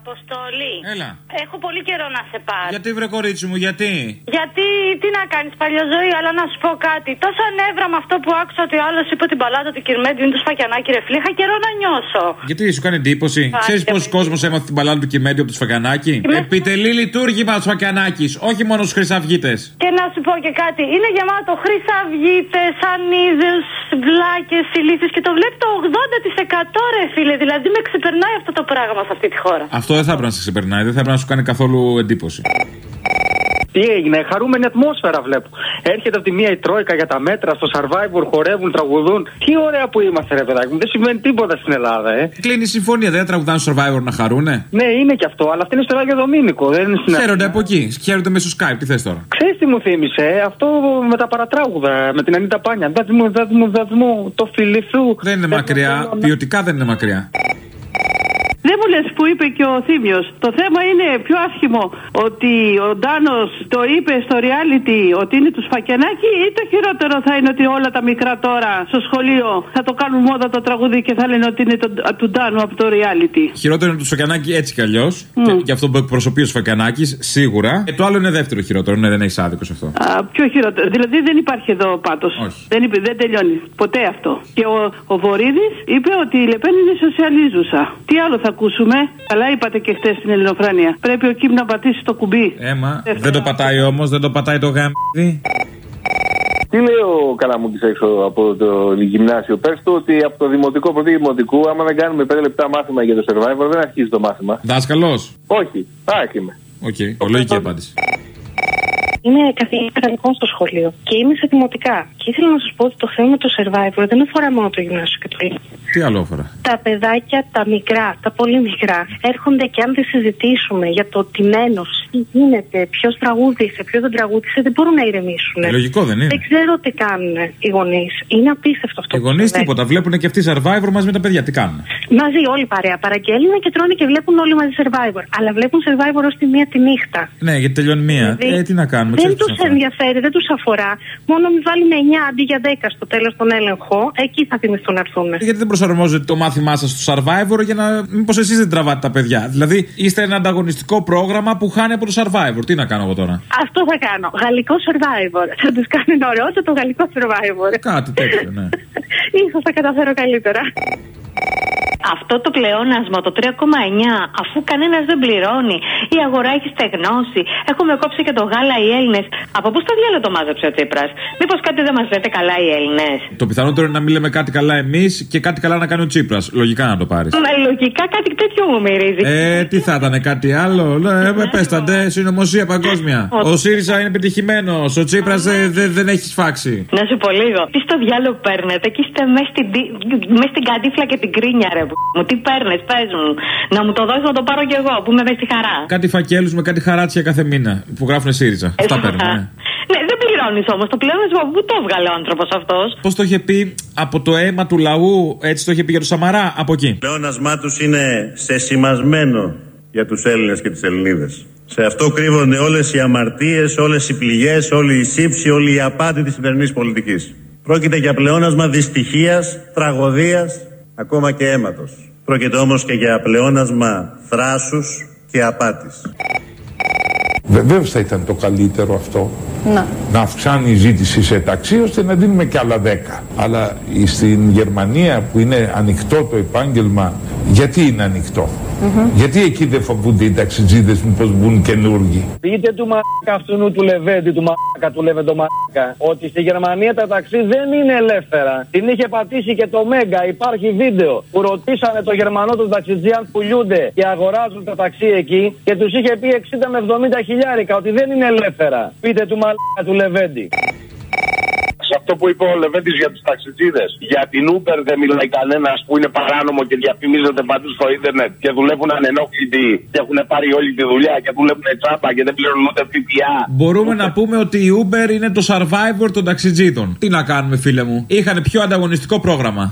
Αποστολή. Έλα. Έχω πολύ καιρό να σε πάρω. Γιατί βρε κορίτσι μου, γιατί; Γιατί, τι να κάνεις, παλιοζωή, αλλά να σου πω κάτι. Τόσο ανέβρα με αυτό που άκουσα ότι ο άλλος είπε την παλάτα του Κυρμέντου είναι του σφακιανάκι, ρε φίλε. Είχα καιρό να νιώσω. Γιατί σου κάνει εντύπωση; Πάει, Ξέρεις και πόσο με- κόσμος έμαθε την παλάτα του Κιμέντου από το Σφακιανάκι. με- Επιτελεί λειτουργήμα ο Σφακιανάκης, όχι μόνο στους Χρυσαυγίτες. Και να σου πω και κάτι. Είναι γεμάτο χρυσαυγίτες, ανίδεου, βλάκες, ηλίθιες και το βλέπει το 80% ρε φίλε. Δηλαδή με ξεπερνάει αυτό το πράγμα σε αυτή τη χώρα. Αυτό δεν θα έπρεπε να σε ξεπερνάει, δεν θα έπρεπε να σου κάνει καθόλου εντύπωση. Τι έγινε, χαρούμενη ατμόσφαιρα βλέπω. Έρχεται από τη μία η Τρόικα για τα μέτρα, στο survivor χορεύουν, τραγουδούν. Τι ωραία που είμαστε, ρε παιδάκι μου. Δεν συμβαίνει τίποτα στην Ελλάδα, ε. Κλείνει η συμφωνία, δεν τραγουδάνε στο survivor να χαρούνε; Ναι, είναι και αυτό, αλλά αυτή είναι στο Άγιο Δομήνικο. Δεν είναι στην Χαίρονται Αθήνα. από εκεί. Χαίρονται μέσω Skype, τι θες τώρα; Ξέρεις τι μου θύμισε, ε; αυτό με τα παρατράγουδα, με την Ανίτα Πάνια. Δάτ μου, δάτ μου, δάτ μου, το φιλί σου. Δεν είναι μακριά, ποιοτικά δεν είναι μακριά. Δεν μου λες που είπε και ο Θήμιος. Το θέμα είναι πιο άσχημο ότι ο Ντάνος το είπε στο reality ότι είναι του Σφακιανάκη ή το χειρότερο θα είναι ότι όλα τα μικρά τώρα στο σχολείο θα το κάνουν μόδα το τραγούδι και θα λένε ότι είναι το, του Ντάνου από το reality. Χειρότερο είναι του Σφακιανάκη έτσι κι αλλιώς. Και, και αυτό που εκπροσωπεί ο Σφακιανάκη, σίγουρα. Και το άλλο είναι δεύτερο χειρότερο. Ναι, δεν έχεις άδικο σε αυτό. Α, πιο χειρότερο. Δηλαδή δεν υπάρχει εδώ πάτος. Όχι. Δεν, είπε- δεν τελειώνει ποτέ αυτό. Και ο, ο Βορύδης είπε ότι η Λεπέν είναι σοσιαλίζουσα. Τι άλλο θα ακούσουμε. Καλά είπατε και χτες στην Ελληνοφρανία. Πρέπει ο Κιμ να πατήσει το κουμπί. Έμα, Δεύτερο. δεν το πατάει όμως, δεν το πατάει το γάμπι. Τι λέει ο Καλαμούκης έξω από το γυμνάσιο; Πες του ότι από το δημοτικό πρώτη δημοτικού, άμα δεν κάνουμε 5 λεπτά μάθημα για το survivor, δεν αρχίζει το μάθημα. Δάσκαλος; Όχι, άχι είμαι. Οκ, λογική απάντηση. Είμαι καθηγήτρια ηθικών στο σχολείο και είμαι σε δημοτικά. Και ήθελα να σας πω ότι το θέμα με το survivor δεν αφορά μόνο το γυμνάσιο και το λύκειο. Τι άλλο αφορά; Τα παιδάκια, τα μικρά, τα πολύ μικρά, έρχονται και αν δεν συζητήσουμε για το τιμένο, τι γίνεται, ποιος τραγούδισε, ποιος δεν τραγούδισε, δεν μπορούν να ηρεμήσουν. Ε, Λογικό δεν είναι. Δεν ξέρω τι κάνουν οι γονείς. Είναι απίστευτο αυτό. Οι που γονείς συμβαίνει. τίποτα. Βλέπουν και αυτοί survivor μαζί με τα παιδιά. Τι κάνουν. Μαζί όλοι παρέα παραγγέλνουν και τρώνε και βλέπουν όλοι μαζί survivor. Αλλά βλέπουν survivor ως τη μία τη νύχτα. Ναι, γιατί τελειώνει μία. Δηλαδή, Ε, τι να κάνουμε, Δεν ξέρεις τους πώς να ενδιαφέρει, δεν τους αφορά. Μόνο μην βάλουμε 9 αντί για 10 στο τέλος τον έλεγχο, εκεί θα θυμηθούν να έρθουν. Γιατί δεν προσαρμόζετε το μάθημά σας στο Survivor για να. Μήπως εσείς δεν τραβάτε τα παιδιά. Δηλαδή είστε ένα ανταγωνιστικό πρόγραμμα που χάνει από το Survivor. Τι να κάνω εγώ τώρα; Αυτό θα κάνω. Γαλλικό survivor. Θα τους κάνουν ωραίο το γαλλικό survivor. Κάτι τέτοιο, ναι. σω θα καταφέρω καλύτερα. Αυτό το πλεόνασμα, το 3,9, αφού κανένας δεν πληρώνει, η αγορά έχει στεγνώσει, έχουμε κόψει και το γάλα οι Έλληνες. Από πού στο διάλογο το μάζεψε ο Τσίπρας, Μήπως κάτι δεν μας λέτε καλά οι Έλληνες; Το πιθανότερο είναι να μην λέμε κάτι καλά εμείς και κάτι καλά να κάνει ο Τσίπρας. Λογικά να το πάρεις. Μα λογικά κάτι τέτοιο μου μυρίζει. Ε, τι θα ήταν, κάτι άλλο; Ε, πέσταντε, συνωμοσία παγκόσμια. Ο ΣΥΡΙΖΑ είναι πετυχημένο. Ο Τσίπρας δεν έχει σφάξει. Να σου πω λίγο. Τι στο διάλογο παίρνετε και είστε μέσα στην, τι- μες στην κατήφλα και την κρίνια, ρε που μου. Τι παίρνε, πες μου. Να μου το δώσεις να το πάρω κι εγώ που είμαι μέσα στη χαρά. Κάτι φακέλους με κάτι χαράτσια κάθε μήνα που γράφουν ΣΥΡΙΖΑ. Αυτά παίρνουν. ε. Ναι, δεν πληρώνεις όμως. Το πλεόνασμα πού το έβγαλε ο άνθρωπος αυτός; Πώς το είχε πει από το αίμα του λαού, έτσι το είχε πει για το Σαμαρά, από εκεί. πλεόνασμά τους είναι σεσημασμένο για τους Έλληνες και τις Ελληνίδες. Σε αυτό κρύβονται όλες οι αμαρτίες, όλες οι πληγές, όλη η σύψη, όλη η απάτη της σημερινής πολιτικής. Πρόκειται για πλεόνασμα δυστυχίας, τραγωδίας, ακόμα και αίματος. Πρόκειται όμως και για πλεόνασμα θράσους και απάτης. Βεβαίως θα ήταν το καλύτερο αυτό. Να αυξάνει η ζήτηση σε ταξί ώστε να δίνουμε και άλλα 10. Αλλά στην Γερμανία που είναι ανοιχτό το επάγγελμα, γιατί είναι ανοιχτό; Γιατί εκεί δεν φοβούνται οι ταξιτζίδες μήπω μπουν καινούργοι; Πείτε του μαλάκα αυτού του Λεβέντη, του μαλάκα του Λεβέντο μαλάκα, ότι στη Γερμανία τα ταξί δεν είναι ελεύθερα. Την είχε πατήσει και το Μέγκα, υπάρχει βίντεο που ρωτήσανε το Γερμανό του ταξιτζή αν πουλούνται και αγοράζουν τα ταξί εκεί και τους είχε πει 60 με 70 χιλιάρικα ότι δεν είναι ελεύθερα. Πείτε του μαλάκα του Λεβέντη. Σε αυτό που είπε ο Λεβέντης για τους ταξιτζίδες. Για την Uber δεν μιλάει κανένας που είναι παράνομο και διαφημίζεται παντού στο ίντερνετ και δουλεύουν ανενόχλητοι και έχουν πάρει όλη τη δουλειά και δουλεύουν τσάπα και δεν πληρώνουν ούτε ΦΠΑ. Μπορούμε να πούμε ότι η Uber είναι το survivor των ταξιτζίδων. Τι να κάνουμε, φίλε μου; Είχαν πιο ανταγωνιστικό πρόγραμμα.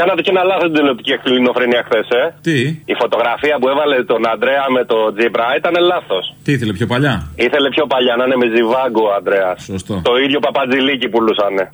Κάνατε και ένα λάθος την τηλεοπτική εκκληνοφρενία χθες, ε. Τι, Η φωτογραφία που έβαλε τον Αντρέα με τον Τζίπρα ήταν λάθος. τι ήθελε πιο παλιά; Ήθελε πιο παλιά να είναι με ζιβάγκο ο Αντρέας. Σωστό. Το ίδιο παπατζηλίκι πουλούσανε.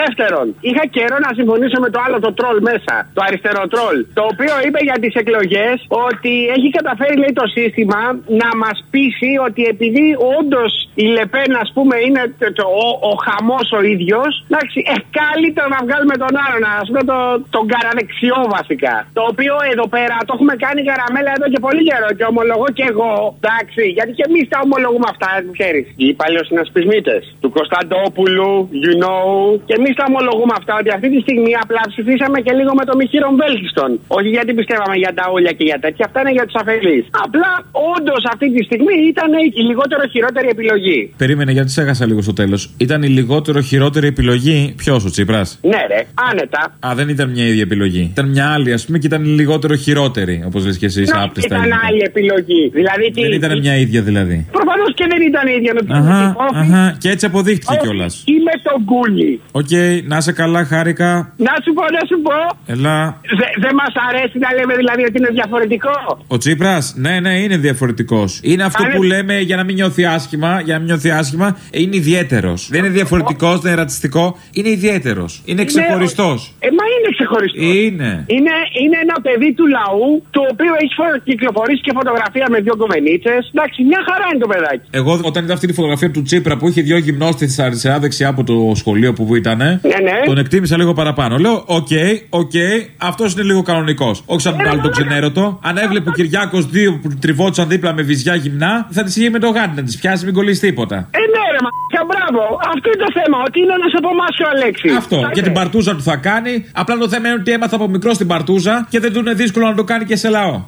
Δεύτερον, είχα καιρό να συμφωνήσω με το άλλο το τρόλ μέσα, το αριστερό τρόλ. Το οποίο είπε για τις εκλογές ότι έχει καταφέρει, λέει, το σύστημα να μας πείσει ότι επειδή όντως η Λεπέν, ας πούμε, είναι το, το- ο, ο χαμός ο ίδιος, εντάξει, ε, καλύτερα να βγάλουμε τον άλλον, ας πούμε, το, τον καραδεξιό βασικά. Το οποίο εδώ πέρα το έχουμε κάνει καραμέλα εδώ και πολύ καιρό και ομολογώ και εγώ, εντάξει, γιατί και εμείς τα ομολογούμε αυτά, ξέρεις. Οι παλαιοσυνασπισμίτες του Κωνσταντόπουλου, you know, και εμείς τα ομολογούμε αυτά ότι αυτή τη στιγμή απλά ψηφίσαμε και λίγο με το μοιχείρον βέλτιστον. Όχι γιατί πιστεύαμε για τα ούλια και για τέτοια, αυτά είναι για τους αφελείς. Απλά όντως αυτή τη στιγμή ήταν η λιγότερο χειρότερη επιλογή. Περίμενε γιατί σε έχασα λίγο στο τέλος. Ήταν η λιγότερο χειρότερη επιλογή. Ποιος ο Τσίπρας; Ναι, ρε, άνετα. Α, δεν ήταν μια ίδια επιλογή. Ήταν μια άλλη, ας πούμε, και ήταν η λιγότερο χειρότερη. Όπως λες και εσύ, Να, up to στα ήταν ελληνικά. άλλη επιλογή. Δηλαδή τι. Δεν ήταν μια ίδια δηλαδή. Προφανώς και δεν ήταν ίδια με τον Αχα, Κόφη. αχα, και έτσι αποδείχτηκε κιόλας. Ή με τον Κούλι. ΟΚ, να σε καλά, χάρηκα. Να σου πω, να σου πω. Ελά. Δεν μας αρέσει να λέμε δηλαδή ότι είναι διαφορετικό. Ο Τσίπρας, ναι, ναι, είναι διαφορετικός. Είναι αυτό Αν που είναι- λέμε για να μην νιώθει άσχημα, για να μην νιώθει άσχημα, είναι ιδιαίτερος. Δεν είναι διαφορετικός, δεν είναι ρατσιστικό, είναι ιδιαίτερος. Είναι ξεχωριστός. Ε, μα είναι ξεχωριστός. Είναι. Είναι, είναι ένα παιδί του λαού το οποίο έχει φο- κυκλοφορήσει και φωτογραφία με δύο γκομενίτσες. Εντάξει, μια χαρά είναι το παιδάκι. Εγώ όταν είδα αυτή τη φωτογραφία του Τσίπρα που είχε δύο γυμνόστηθες αριστερά-δεξιά από το σχολείο που ήταν, Ναι, ναι. τον εκτίμησα λίγο παραπάνω. Λέω, OK, OK, αυτός είναι λίγο κανονικός. Όχι σαν τον άλλο τον ξενέρωτο. Αν έβλεπε ο Κυριάκος δύο που τριβόντουσαν δίπλα με βυζιά γυμνά, θα τη είχε με το γάντι να τη πιάσει, μην κολλήσει τίποτα. Ε, ναι, ρε, μα μπράβο. Αυτό είναι το θέμα. Ότι είναι ένας από εμάς ο Αλέξης. Αυτό. Και την παρτούζα του θα κάνει. Απλά το θέμα είναι ότι έμαθα από μικρό την παρτούζα και δεν του είναι δύσκολο να το κάνει και σε λαό.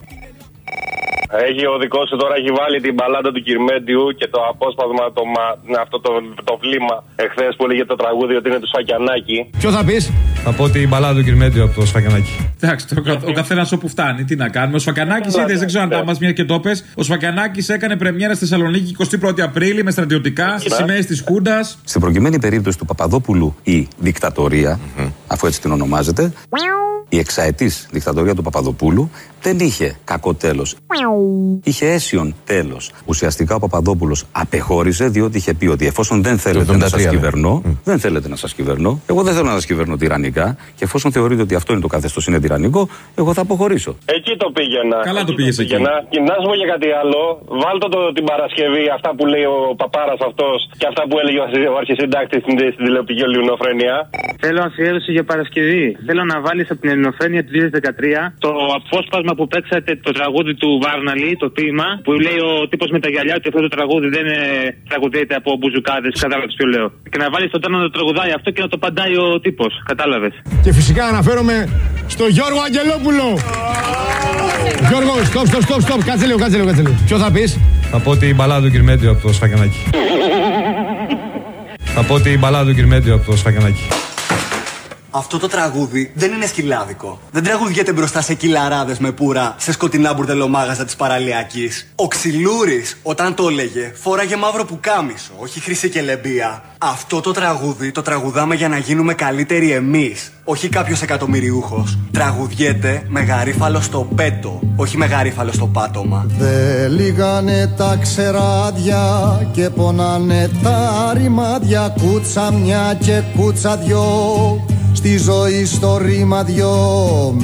Έχει ο δικός σου τώρα έχει βάλει την μπαλάντα του Κυρμέντιου και το απόσπασμα, το, μα- ναι, αυτό το, το βλήμα εχθές που έλεγε το τραγούδι ότι είναι του Σφακιανάκη. Ποιο θα πεις, Θα πω την μπαλάδα του Κυρμέντιου από το Σφακιανάκι. Εντάξει, το, ο καθένας όπου φτάνει. Τι να κάνουμε. Ο Σφακιανάκης είδες, δεν ξέρω αν τα μας μια και το πες. Ο Σφακιανάκης έκανε πρεμιέρα στη Θεσσαλονίκη 21η Απρίλη με στρατιωτικά, σημαίες της Χούντας. Στην προκειμένη περίπτωση του Παπαδόπουλου η δικτατορία, αφού έτσι την ονομάζεται, η εξαετής δικτατορία του Παπαδοπούλου δεν είχε κακό τέλος. Είχε αίσιον τέλος. Ουσιαστικά ο Παπαδόπουλος απεχώρησε διότι είχε πει ότι εφόσον δεν θέλετε να 73, σας ναι. κυβερνώ, δεν θέλετε να σας κυβερνώ, εγώ δεν θέλω να σας κυβερνώ τυραννικά και εφόσον θεωρείτε ότι αυτό είναι το καθεστώς είναι τυραννικό, εγώ θα αποχωρήσω. Εκεί το πήγαινα. Καλά το Εκεί πήγες εκεί. πήγαινα. Και να σου πω για κάτι άλλο. Βάλτε το την Παρασκευή, αυτά που λέει ο παπάρας αυτός και αυτά που έλεγε ο αρχισυντάκτης στην, στην τηλεοπτική Ελληνοφρένεια. Θέλω αφιέρωση για Παρασκευή. Θέλω να βάλεις από την Ελληνοφρένεια του 2013 το απόσπασμα που παίξατε το τραγούδι του Βάρναλη, το ποίημα, που λέει ο τύπος με τα γυαλιά ότι αυτό το τραγούδι δεν ε, τραγουδείται από μπουζουκάδες. Κατάλαβες ποιο λέω. Και να βάλεις τον τόνο να το τραγουδάει αυτό και να το παντάει ο τύπος. Κατάλαβες. Και φυσικά αναφέρομαι στο Γιώργο Αγγελόπουλο. Γιώργο, stop, stop, stop, stop. Κάτσε λίγο, κάτσε λίγο, κάτσε λίγο. Ποιο θα πεις, Θα πω την μπαλάδα του Κυρμέντιου από το Σφακιανάκι. Θα πω την μπαλάδα του Κυρμέντιου από το Σφακιανάκι. Αυτό το τραγούδι δεν είναι σκυλάδικο. Δεν τραγουδιέται μπροστά σε κυλαράδες με πουρα σε σκοτεινά μπουρδελομάγαζα της παραλιακής. Ο Ξυλούρης, όταν το έλεγε, φόραγε μαύρο πουκάμισο, όχι χρυσή και λεμπία. Αυτό το τραγούδι το τραγουδάμε για να γίνουμε καλύτεροι εμείς, όχι κάποιος εκατομμυριούχος. Τραγουδιέται με γαρίφαλο στο πέτο, όχι με γαρίφαλο στο πάτωμα. Δε λίγανε τα ξεράδια και πονάνε τα ρημάδια Κούτσα μια και κούτσα δυο Στη ζωή στο ρήμα δυο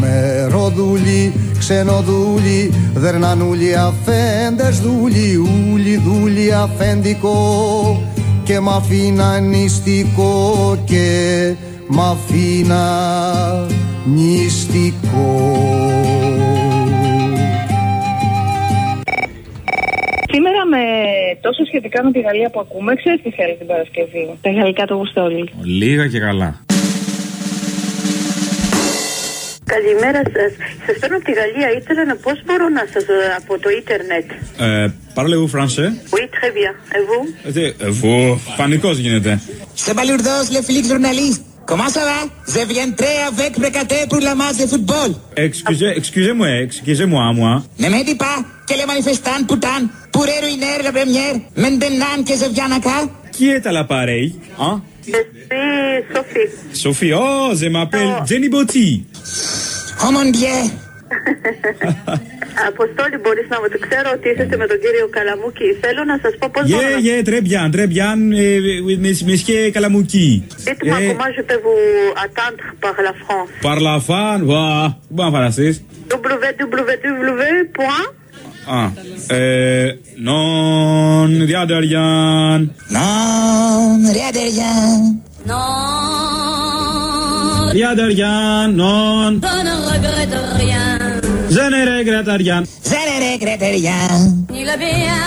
Με ροδούλι, ξενοδούλι Δερνανούλι αφέντες δούλι Ούλι δούλι αφέντικο Και μ' αφήνα νηστικό Και μ' αφήνα νηστικό Σήμερα με τόσο σχετικά με τη Γαλλία που ακούμε, ξέρεις τι θέλει την Παρασκευή; Τα γαλλικά το γουστόλι. Λίγα και καλά. Καλημέρα σα. Σα παίρνω από τη Γαλλία. Ήθελα να πώ μπορώ να σα από το ίντερνετ. Euh, Parlez-vous français Oui, très bien. Et vous Ε, Vous, πανικός γίνεται. C'est Balourdos, le Félix journaliste. Comment ça va Je viendrai avec Brecaté pour la match de football. Excusez, excusez-moi, excusez-moi, moi. Ne me dis pas que les manifestants, putain, pourraient ruiner la première, maintenant que je viens à cas. Qui est à l'appareil Hein Je suis Sophie. Sophie, oh, je m'appelle Jenny Botti. Oh mon dieu, Αποστόλη, μπορεί να μου το ξέρω ότι είσαστε με τον κύριο Καλαμούκη. Θέλω να σα πω πώ. Yeah, yeah, très bien, très bien, euh, mes- monsieur Kalamouki. Dites-moi Eh, comment je peux vous attendre par la France. Par la fan, voilà. Bon, voilà, c'est. www. Α, Ε, ΝΟΝ ΔΙΑΔΕΡΓΑΝ, ΝΟΝ ΔΙΑΔΕΡΓΑΝ, ΝΟΝ. ΔΙΑΔΕΡΓΑΝ, ΝΟΝ, ΤΟ ΝΟΜΟ ΡΕΓΓΕΤΟ ΤΙΑΝ, ΤΟ ΝΟΜΟ ΡΕΓΓΕΤΟ ΝΟΝ, Η ΛΕΒΕΑ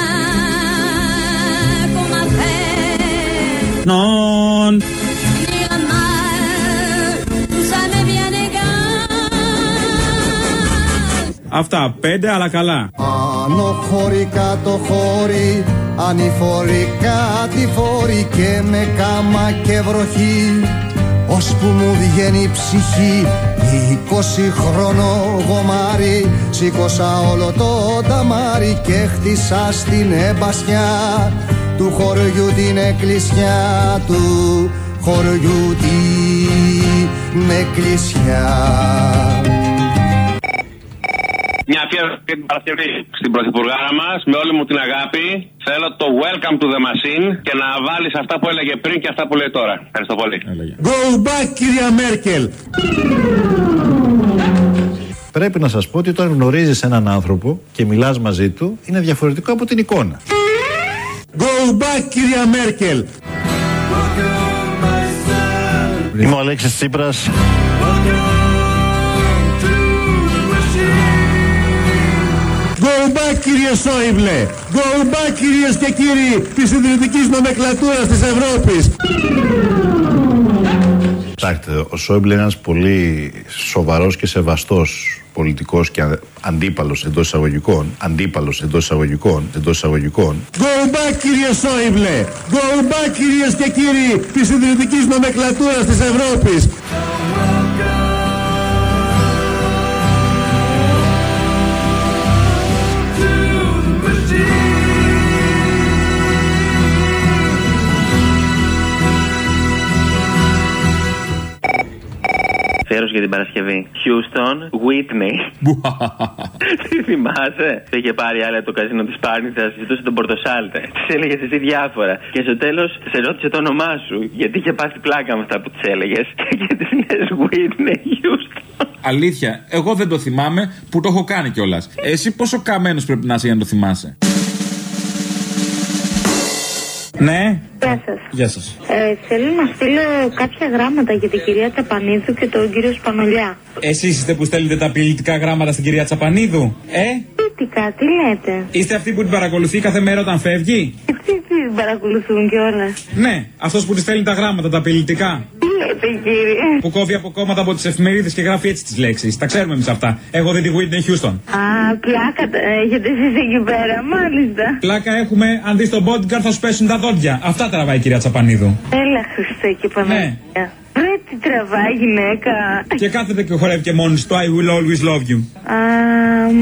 ΤΟ ΣΑΝ ΕΒΙΑ χώρι, κάτω χώρι, ανηφορικά τη φόρη και με κάμα και βροχή. Ώσπου μου βγαίνει η ψυχή είκοσι χρόνο γομάρι. Σήκωσα όλο το ταμάρι και χτίσα στην εμπασιά του χωριού την εκκλησιά του. Χωριού την εκκλησιά Μια αφιέρωση για την Παρασκευή στην Πρωθυπουργάρα μας, με όλη μου την αγάπη. Θέλω το welcome to the machine και να βάλεις αυτά που έλεγε πριν και αυτά που λέει τώρα. Ευχαριστώ πολύ. Go back κυρία Μέρκελ. Πρέπει να σας πω ότι όταν γνωρίζεις έναν άνθρωπο και μιλάς μαζί του είναι διαφορετικό από την εικόνα. Go back κυρία Μέρκελ. Είμαι ο Αλέξης Τσίπρας. Κύριε Σόιμπλε. Go back κυρίες και κύριοι της ιδρυτικής νομεκλατούρας της Ευρώπης. Κοιτάξτε, ο Σόιμπλε είναι ένας πολύ σοβαρός και σεβαστός πολιτικός και α- αντίπαλος εντός εισαγωγικών, αντίπαλος εντός εισαγωγικών, εντός εισαγωγικών. Go back κύριε Σόιμπλε! Go back κυρίες και κύριοι της ιδρυτικής νομεκλατούρας της Ευρώπης! Για την Παρασκευή. Houston, Whitney. Τι θυμάσαι; Το είχε πάρει άλλη από το καζίνο της Πάρνηθας, ζητούσε τον Πορτοσάλτε. Της έλεγες εσύ διάφορα. Και στο τέλος σε ρώτησε το όνομά σου. Γιατί είχε πάθει πλάκα με αυτά που της έλεγες. Και της λες Whitney Houston. Αλήθεια, εγώ δεν το θυμάμαι που το έχω κάνει κιόλας. Εσύ πόσο καμένος πρέπει να είσαι για να το θυμάσαι; Ναι. Γεια σας. Γεια σας. Ε, θέλω να στείλω κάποια γράμματα για την κυρία Ταπανίδου και τον κύριο Σπανολιά. Εσείς είστε που στέλνετε τα απειλητικά γράμματα στην κυρία Τσαπανίδου. Ε, Τίτικα, τι λέτε; είστε αυτοί που την παρακολουθεί κάθε μέρα όταν φεύγει; Τι τι παρακολουθούν κιόλας. Ναι, αυτός που τη στέλνει τα γράμματα, τα απειλητικά. Τι λέτε κύριε. Που κόβει από κόμματα από τις εφημερίδες και γράφει έτσι τις λέξεις. Τα ξέρουμε εμείς αυτά. Έχω δει τη Whitney Houston. Α, πλάκα τα έχετε εσείς εκεί πέρα, μάλιστα. Πλάκα έχουμε, αν δεις τον bodyguard θα σου πέσουν τα δόντια. Αυτά τραβάει η κυρία Τσαπανίδου. Έλα Χριστέ και Παναγία. Ρε τι τραβάει γυναίκα. Και κάθεται και χορεύει και μόνη του. I will always love you. Α,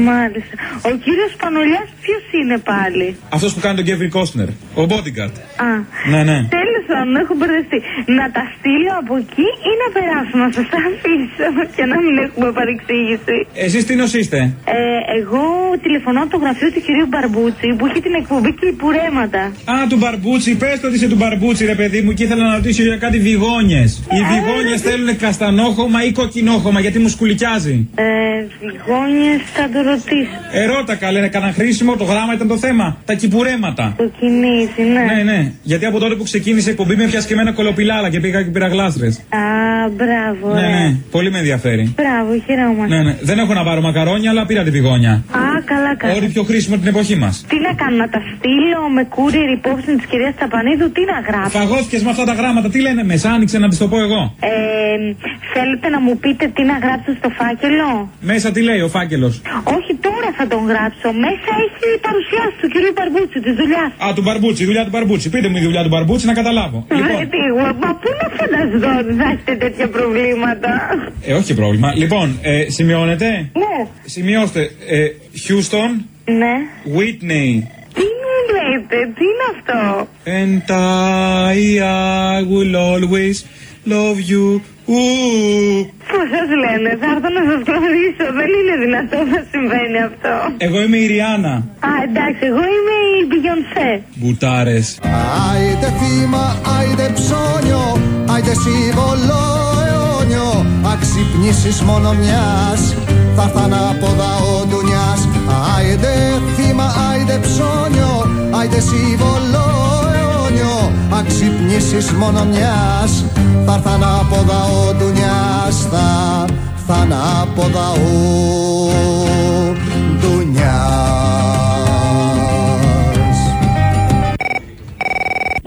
μάλιστα. Ο κύριος Πανολιάς ποιος είναι πάλι; Αυτός που κάνει τον Kevin Costner. Ο bodyguard. Α, Ναι, ναι. τέλος πάντων, έχω μπερδευτεί. Να τα στείλω από εκεί ή να περάσω να σας τα αφήσω και να μην έχουμε παρεξήγηση; Εσείς τι νοσήστε. Ε, εγώ τηλεφωνώ από το γραφείο του κυρίου Μπαρμπούτσι που έχει την εκπομπή και υπουρέματα. Α, του Μπαρμπούτσι, πες το ότι είσαι του Μπαρμπούτσι, ρε παιδί μου, και ήθελα να ρωτήσω για κάτι βιγόνιες. Οι βιγόνιες θέλουν καστανόχωμα ή κοκκινόχωμα, γιατί μου σκουλικιάζει. Ε, Βιγόνιες θα το ρωτήσω. Ερώτα καλέ, κανένα χρήσιμο, το γράμμα ήταν το θέμα. Τα κυπουρέματα. Το κινήσει, ναι. Ναι, ναι. Γιατί από τότε που ξεκίνησε η εκπομπή με πιάσει και εμένα κολοπιλάλα και πήγα και πήρα γλάστρες. Α, μπράβο. Ναι, ε. ναι. Πολύ με ενδιαφέρει. Μπράβο, χαιρόμαστε. Ναι, ναι. Δεν έχω να πάρω μακαρόνια, αλλά πήρα τη βιγόνια. Α, καλά, καλά. Ό,τι πιο χρήσιμο την εποχή μας. Τι να κάνω, να τα στείλω με courier υπόψη της κυρίας Ταπανίδου, τι να γράψω; Φαγώθηκες με αυτά τα γράμματα, τι λένε μέσα, άνοιξε να τη το πω εγώ. Ε, θέλετε να μου πείτε τι να γράψω στο φάκελο; Μέσα τι λέει ο φάκελος; Όχι, τώρα θα τον γράψω. Μέσα έχει η παρουσιάση του κυρίου Μπαρμπούτσι, της δουλειάς. Α, του Μπαρμπούτσι, η δουλειά του Μπαρμπούτσι. Πείτε μου η δουλειά του Μπαρμπούτσι να καταλάβω. Βρε τι, εγώ, μα πού να φανταστώ ότι θα έχετε τέτοια προβλήματα. Ε, όχι πρόβλημα. Λοιπόν, ε, σημειώνετε; Ναι. Σημειώστε. Ε, Houston, Ναι. Whitney. Τι μου λέτε, τι είναι αυτό; And I, I will always love you. Ου. Πώς σας λένε, θα έρθω να σας γνωρίσω. Δεν είναι δυνατόν να συμβαίνει αυτό. Εγώ είμαι η Ριάννα. Α, εντάξει, εγώ είμαι η Μπιγιονσέ. Μπουτάρες. Άιντε θύμα, άιντε ψώνιο, άιντε σύμβολο αιώνιο Αξυπνήσεις μόνο μιας, θα έρθαν από δαό ντουνιάς Άιντε θύμα, άιντε ψώνιο, άιντε σύμβολο αιώνιο Αξυπνήσεις μόνο μιας, θα έρθαν από δαό ντουνιάς Θα έρθαν από δαό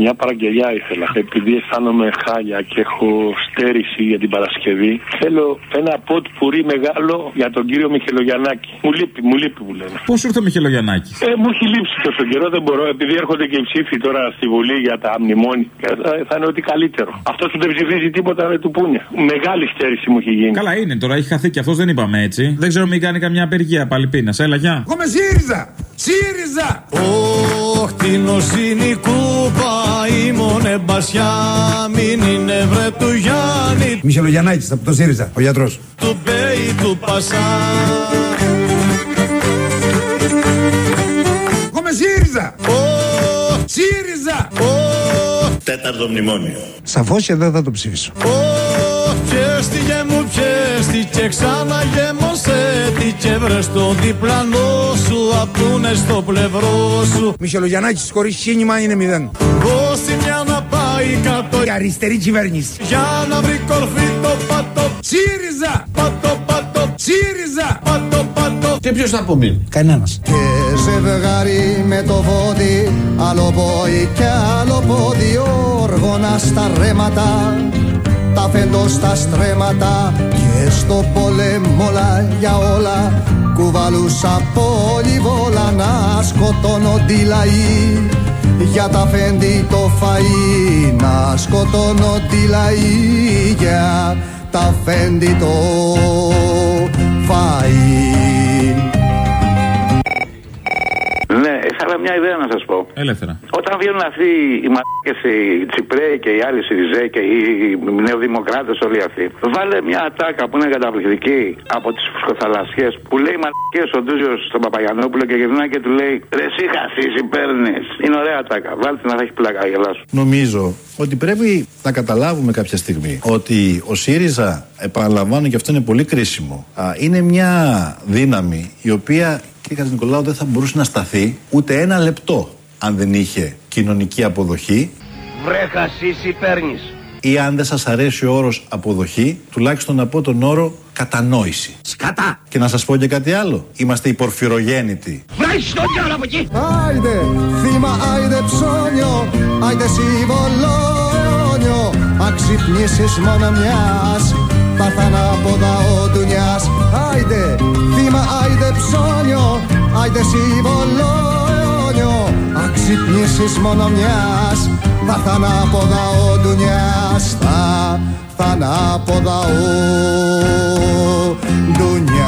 Μια παραγγελιά ήθελα. Επειδή αισθάνομαι χάλια και έχω στέρηση για την Παρασκευή, θέλω ένα ποτ πουρί μεγάλο για τον κύριο Μιχελογιαννάκη. Μου λείπει, μου λείπει που λένε. Πώς ήρθε ο Μιχελογιαννάκης; Ε, μου έχει λείψει τόσο καιρό, δεν μπορώ. Επειδή έρχονται και οι ψήφοι τώρα στη Βουλή για τα μνημόνια, ε, θα, θα είναι ότι καλύτερο. Αυτός που δεν ψηφίζει τίποτα δεν του πούνε. Μεγάλη στέρηση μου έχει γίνει. Καλά είναι τώρα, έχει χαθεί και αυτός, δεν είπαμε έτσι. Δεν ξέρω μην κάνει καμιά απεργία πάλι πείνα. Έλα, γεια. Εγώ με ΣΥΡΙΖΑ! ΣΥΡΙΖΑ! Όχ την οσύνη κούπα ήμονε μπασιά μην είναι βρε του Γιάννη Μιχελογιαννάκης από το ΣΥΡΙΖΑ, ο γιατρός. του Μπέι του Πασά Εγώ με ΣΥΡΙΖΑ! Όχ, ΣΥΡΙΖΑ! όχ, Τέταρτο μνημόνιο. Σαφώς και δεν θα το ψηφίσω. όχ, πιέστηκε μου πιέστηκε ξανά γέμωσε τι και βρες στο διπλανό σου απούνε στο πλευρό σου Μιχελογιαννάκης χωρίς κίνημα είναι μηδέν. Δώσει μια να πάει κάτω Η αριστερή κυβέρνηση. για να βρει κορφή το πατώ ΣΥΡΙΖΑ! πατώ πατώ ΣΥΡΙΖΑ! πατώ πατώ Και ποιος θα απομείνει; Κανένας. Και ζευγάρι με το βόδι Άλλο πόη και άλλο πόδι Όργωνα στα ρέματα Τα φέντο στα στρέμματα Και στο πόλεμο όλα για όλα. Κουβαλούσα πολυβόλα Να σκοτώνονται οι λαοί για τα φέντη το φαΐ Να σκοτώνονται οι λαοί Για τα φέντη το φαΐ μια ιδέα να σας πω. Ελεύθερα. Όταν βγαίνουν αυτοί οι μαλάκες, οι Τσιπρέοι και οι άλλοι Σιριζέ και οι νεοδημοκράτες όλοι αυτοί, βάλε μια ατάκα που είναι καταπληκτική από τις φουσκοθαλασσιές που λέει μαλακές ο Ντούζιος στον Παπαγιανόπουλο και γυρνάει και του λέει Ρε, εσύ χασίσει, παίρνεις. Είναι ωραία ατάκα. Βάλτε να θα έχει πλάκα, γελάσου. Νομίζω ότι πρέπει να καταλάβουμε κάποια στιγμή ότι ο ΣΥΡΙΖΑ, επαναλαμβάνω και αυτό είναι πολύ κρίσιμο, α, είναι μια δύναμη η οποία, κύριε Νικολάου, δεν θα μπορούσε να σταθεί ούτε ένα λεπτό αν δεν είχε κοινωνική αποδοχή Βρε, χασίσει, παίρνεις. ή αν δεν σας αρέσει ο όρος αποδοχή, τουλάχιστον να πω τον όρο κατανόηση. Σκατά. Και να σας πω και κάτι άλλο. Είμαστε οι πορφυρογέννητοι. Βράχει τον διάλογο από εκεί. Άιντε θύμα, άιντε ψώνιο, άιντε σύμβολο αιώνιο Αξυπνήσεις μόνο μιας, θα έρθαν από δαό ντουνιάς Άιντε θύμα, άιντε ψώνιο, άιντε σύμβολο αιώνιο Αξυπνήσεις μόνο μιας, θα έρθαν από δαό ντουνιάς Θα έρθαν από δαό ντουνιάς